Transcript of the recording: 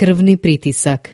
krvni pritisak.